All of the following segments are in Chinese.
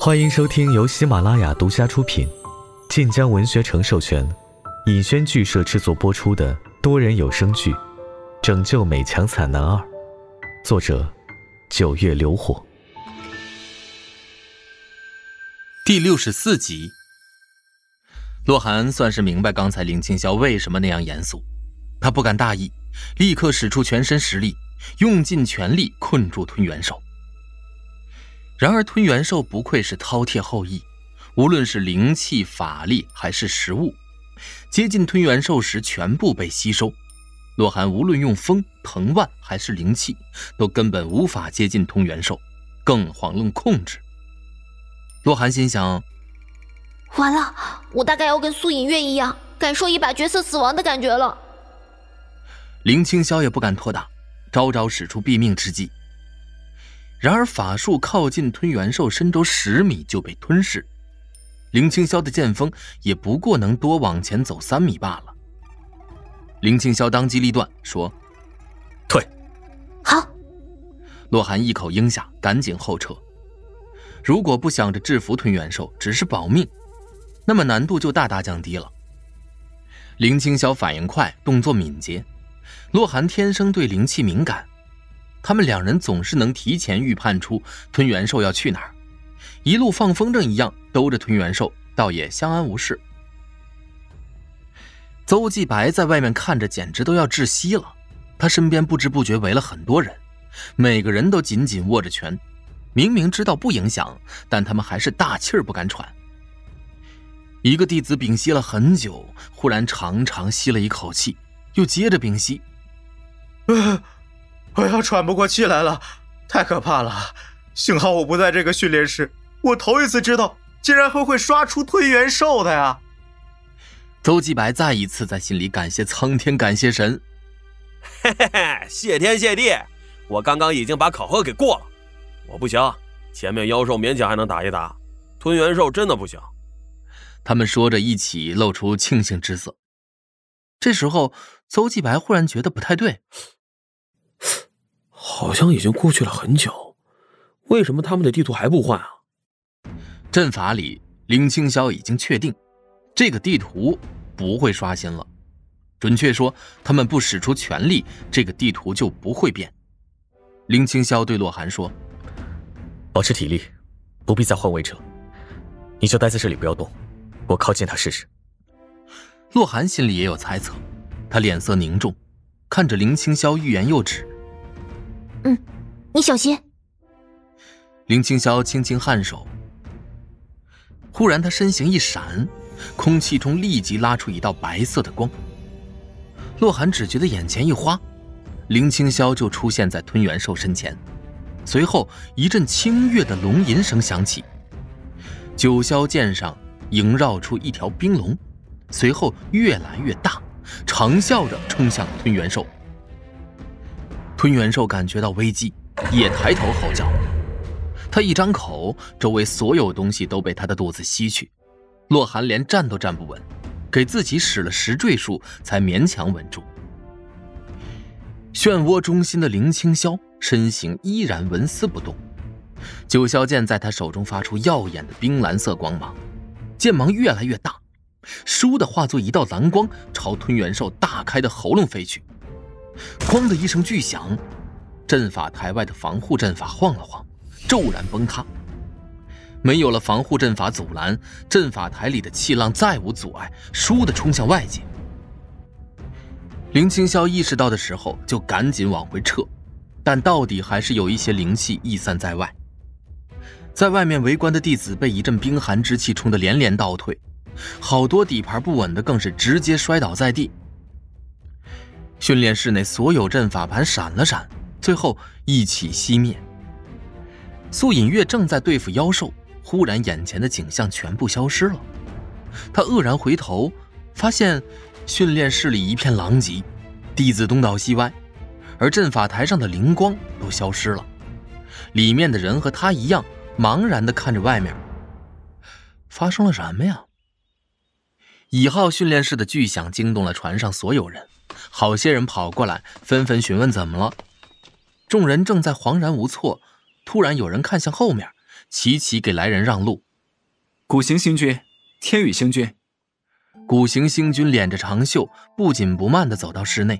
欢迎收听由喜马拉雅独家出品、晋江文学城授权、尹轩剧社制作播出的多人有声剧《拯救美强惨男二》，作者：九月流火，第六十四集。洛寒算是明白刚才林青霄为什么那样严肃，他不敢大意，立刻使出全身实力，用尽全力困住吞元兽。然而，吞元兽不愧是饕餮后裔，无论是灵气、法力还是食物，接近吞元兽时全部被吸收。洛寒无论用风、藤蔓还是灵气，都根本无法接近吞元兽，更遑论控制。洛寒心想：完了，我大概要跟苏隐月一样，感受一把角色死亡的感觉了。林青霄也不敢拖大，招招使出毙命之计。然而法术靠近吞元兽身周十米就被吞噬，林青霄的剑锋也不过能多往前走三米罢了。林青霄当机立断说：“退。”好。洛寒一口应下，赶紧后撤。如果不想着制服吞元兽，只是保命，那么难度就大大降低了。林青霄反应快，动作敏捷，洛寒天生对灵气敏感。他们两人总是能提前预判出吞元兽要去哪儿，一路放风筝一样兜着吞元兽，倒也相安无事。邹继白在外面看着简直都要窒息了，他身边不知不觉围了很多人，每个人都紧紧握着拳，明明知道不影响，但他们还是大气儿不敢喘。一个弟子屏息了很久，忽然长长吸了一口气，又接着屏息。我要喘不过气来了，太可怕了！幸好我不在这个训练室，我头一次知道竟然还会刷出吞元兽的呀！邹继白再一次在心里感谢苍天，感谢神。嘿嘿嘿，谢天谢地！我刚刚已经把考核给过了。我不行，前面妖兽勉强还能打一打，吞元兽真的不行。他们说着，一起露出庆幸之色。这时候，邹继白忽然觉得不太对。好像已经过去了很久，为什么他们的地图还不换啊？阵法里，林青霄已经确定，这个地图不会刷新了。准确说，他们不使出全力，这个地图就不会变。林青霄对洛寒说：“保持体力，不必再换位置了。你就待在这里不要动，我靠近他试试。”洛寒心里也有猜测，他脸色凝重，看着林青霄，欲言又止。嗯，你小心。林青霄轻轻颔首，忽然他身形一闪，空气中立即拉出一道白色的光。洛寒只觉得眼前一花，林青霄就出现在吞元兽身前，随后一阵清越的龙吟声响起，九霄剑上萦绕出一条冰龙，随后越来越大，长啸着冲向吞元兽。吞元兽感觉到危机，也抬头吼叫。他一张口，周围所有东西都被他的肚子吸去。洛寒连站都站不稳，给自己使了十坠术，才勉强稳住。漩涡中心的林青霄身形依然纹丝不动，九霄剑在他手中发出耀眼的冰蓝色光芒，剑芒越来越大，倏地化作一道蓝光，朝吞元兽大开的喉咙飞去。哐的一声巨响，阵法台外的防护阵法晃了晃，骤然崩塌。没有了防护阵法阻拦，阵法台里的气浪再无阻碍，倏地冲向外界。林青霄意识到的时候，就赶紧往回撤，但到底还是有一些灵气溢散在外。在外面围观的弟子被一阵冰寒之气冲得连连倒退，好多底盘不稳的更是直接摔倒在地。训练室内所有阵法盘闪了闪，最后一起熄灭。苏隐月正在对付妖兽，忽然眼前的景象全部消失了。他愕然回头，发现训练室里一片狼藉，弟子东倒西歪，而阵法台上的灵光都消失了。里面的人和他一样，茫然地看着外面。发生了什么呀？乙号训练室的巨响惊动了船上所有人。好些人跑过来，纷纷询问怎么了。众人正在恍然无措，突然有人看向后面，齐齐给来人让路。古行星君，天宇星君。古行星君敛着长袖，不紧不慢地走到室内。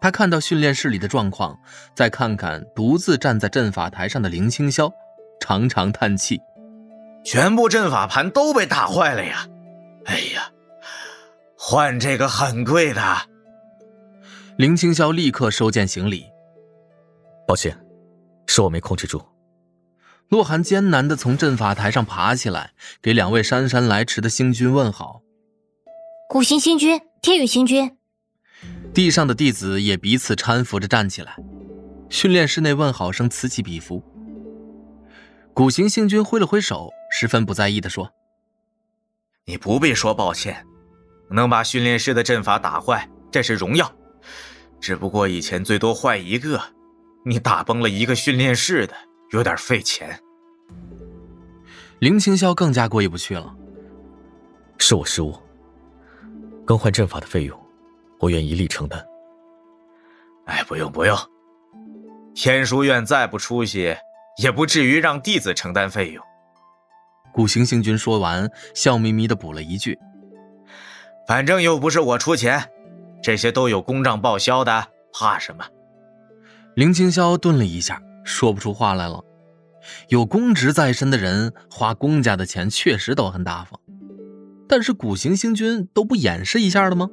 他看到训练室里的状况，再看看独自站在阵法台上的林清霄，长长叹气：“全部阵法盘都被打坏了呀！哎呀，换这个很贵的。”林青霄立刻收件行礼：“抱歉，是我没控制住。”洛寒艰难的从阵法台上爬起来，给两位姗姗来迟的星君问好：“古行星君，天宇星君。”地上的弟子也彼此搀扶着站起来，训练室内问好声此起彼伏。古行星君挥了挥手，十分不在意地说：“你不必说抱歉，能把训练室的阵法打坏，这是荣耀。只不过以前最多坏一个，你打崩了一个训练室的，有点费钱。”林清霄更加过意不去了：“是我失误，更换阵法的费用。”我愿一力承担。哎，不用不用，天书院再不出息，也不至于让弟子承担费用。古行行君说完，笑眯眯的补了一句：“反正又不是我出钱，这些都有公账报销的，怕什么？”林青霄顿了一下，说不出话来了。有公职在身的人，花公家的钱确实都很大方，但是古行星君都不掩饰一下的吗？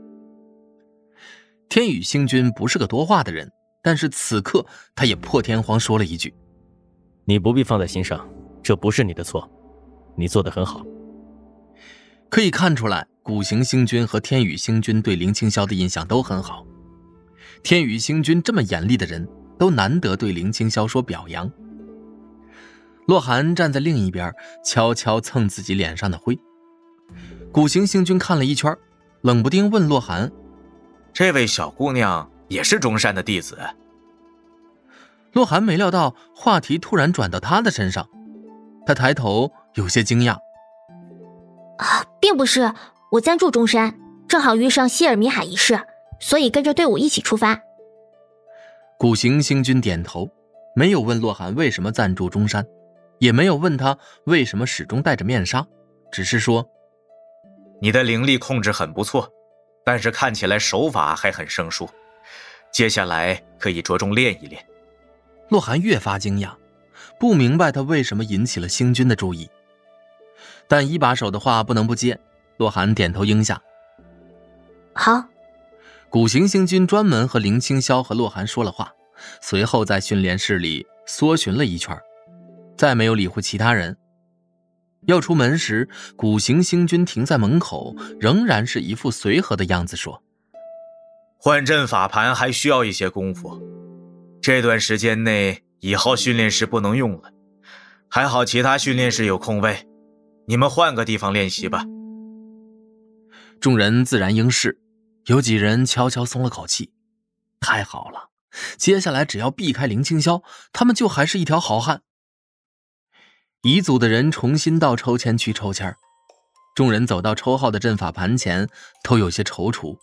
天宇星君不是个多话的人，但是此刻他也破天荒说了一句：“你不必放在心上，这不是你的错，你做的很好。”可以看出来，古行星君和天宇星君对林青霄的印象都很好。天宇星君这么严厉的人，都难得对林青霄说表扬。洛寒站在另一边，悄悄蹭自己脸上的灰。古行星君看了一圈，冷不丁问洛寒。这位小姑娘也是中山的弟子。洛寒没料到话题突然转到他的身上，他抬头有些惊讶：“啊，并不是，我暂住中山，正好遇上希尔米海一事，所以跟着队伍一起出发。”古行星君点头，没有问洛寒为什么暂住中山，也没有问他为什么始终戴着面纱，只是说：“你的灵力控制很不错。”但是看起来手法还很生疏，接下来可以着重练一练。洛寒越发惊讶，不明白他为什么引起了星君的注意。但一把手的话不能不接，洛寒点头应下。好。古行星君专门和林青霄和洛寒说了话，随后在训练室里搜寻了一圈，再没有理会其他人。要出门时，古行星君停在门口，仍然是一副随和的样子，说：“换阵法盘还需要一些功夫，这段时间内以后训练室不能用了。还好其他训练室有空位，你们换个地方练习吧。”众人自然应是，有几人悄悄松了口气。太好了，接下来只要避开林青霄，他们就还是一条好汉。彝族的人重新到抽签区抽签众人走到抽号的阵法盘前，都有些踌躇。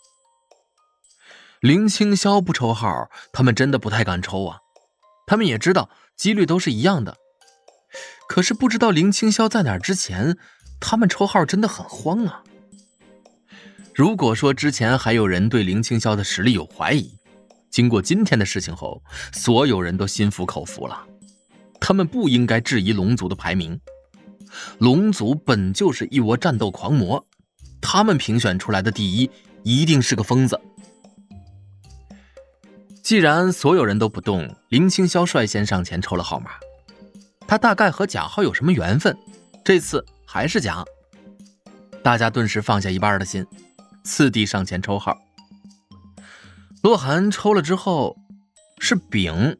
林青霄不抽号，他们真的不太敢抽啊。他们也知道几率都是一样的，可是不知道林青霄在哪之前，他们抽号真的很慌啊。如果说之前还有人对林青霄的实力有怀疑，经过今天的事情后，所有人都心服口服了。他们不应该质疑龙族的排名，龙族本就是一窝战斗狂魔，他们评选出来的第一一定是个疯子。既然所有人都不动，林青霄率先上前抽了号码，他大概和贾浩有什么缘分，这次还是贾。大家顿时放下一半的心，次第上前抽号。洛寒抽了之后，是丙。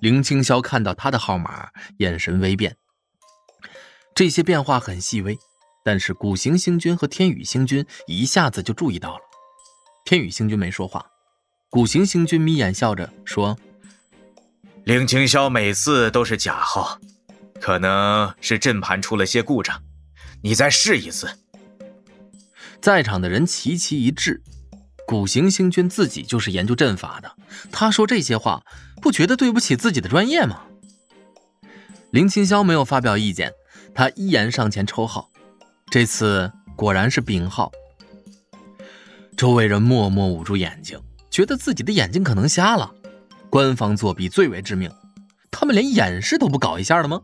林青霄看到他的号码，眼神微变。这些变化很细微，但是古行星君和天宇星君一下子就注意到了。天宇星君没说话，古行星君眯眼笑着说：“林青霄每次都是假号，可能是阵盘出了些故障，你再试一次。”在场的人齐齐一致。古行星君自己就是研究阵法的，他说这些话，不觉得对不起自己的专业吗？林清霄没有发表意见，他依言上前抽号。这次果然是丙号。周围人默默捂住眼睛，觉得自己的眼睛可能瞎了。官方作弊最为致命，他们连演示都不搞一下了吗？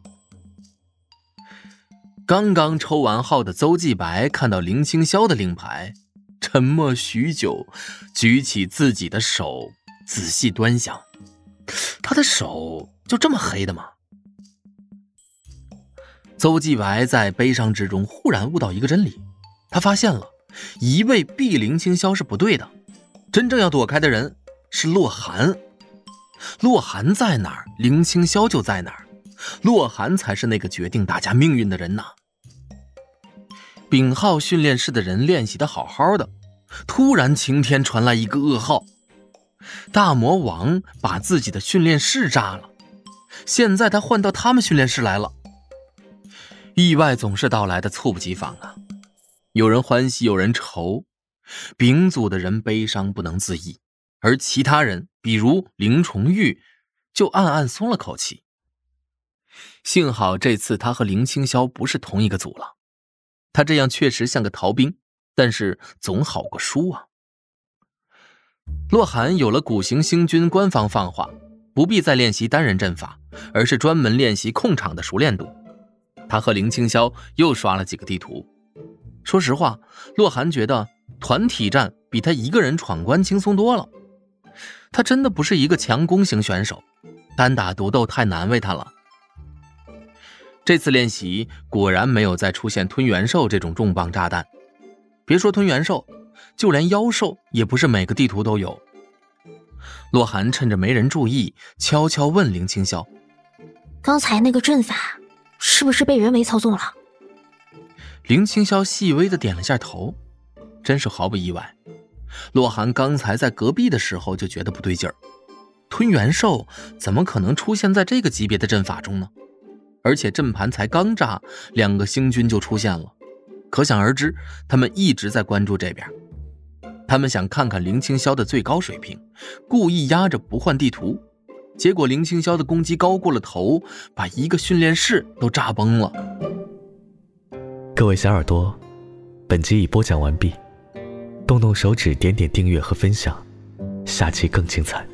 刚刚抽完号的邹继白看到林清霄的令牌，沉默许久，举起自己的手，仔细端详。他的手就这么黑的吗？邹继白在悲伤之中忽然悟到一个真理，他发现了，一味避林清霄是不对的，真正要躲开的人是洛寒。洛寒在哪儿，林清霄就在哪儿。洛寒才是那个决定大家命运的人呐！丙号训练室的人练习的好好的，突然晴天传来一个噩耗：大魔王把自己的训练室炸了。现在他换到他们训练室来了。意外总是到来的猝不及防啊！有人欢喜，有人愁。丙组的人悲伤不能自抑，而其他人，比如林崇玉，就暗暗松了口气。幸好这次他和林清霄不是同一个组了，他这样确实像个逃兵，但是总好过输啊。洛寒有了古行星君官方放话，不必再练习单人阵法，而是专门练习控场的熟练度。他和林清霄又刷了几个地图。说实话，洛寒觉得团体战比他一个人闯关轻松多了。他真的不是一个强攻型选手，单打独斗太难为他了。这次练习果然没有再出现吞元兽这种重磅炸弹。别说吞元兽，就连妖兽也不是每个地图都有。洛寒趁着没人注意，悄悄问林清霄：“刚才那个阵法是不是被人为操纵了？”林清霄细微的点了下头，真是毫不意外。洛寒刚才在隔壁的时候就觉得不对劲儿，吞元兽怎么可能出现在这个级别的阵法中呢？而且阵盘才刚炸，两个星君就出现了，可想而知，他们一直在关注这边。他们想看看林清霄的最高水平，故意压着不换地图。结果林清霄的攻击高过了头，把一个训练室都炸崩了。各位小耳朵，本集已播讲完毕，动动手指点点订阅和分享，下期更精彩。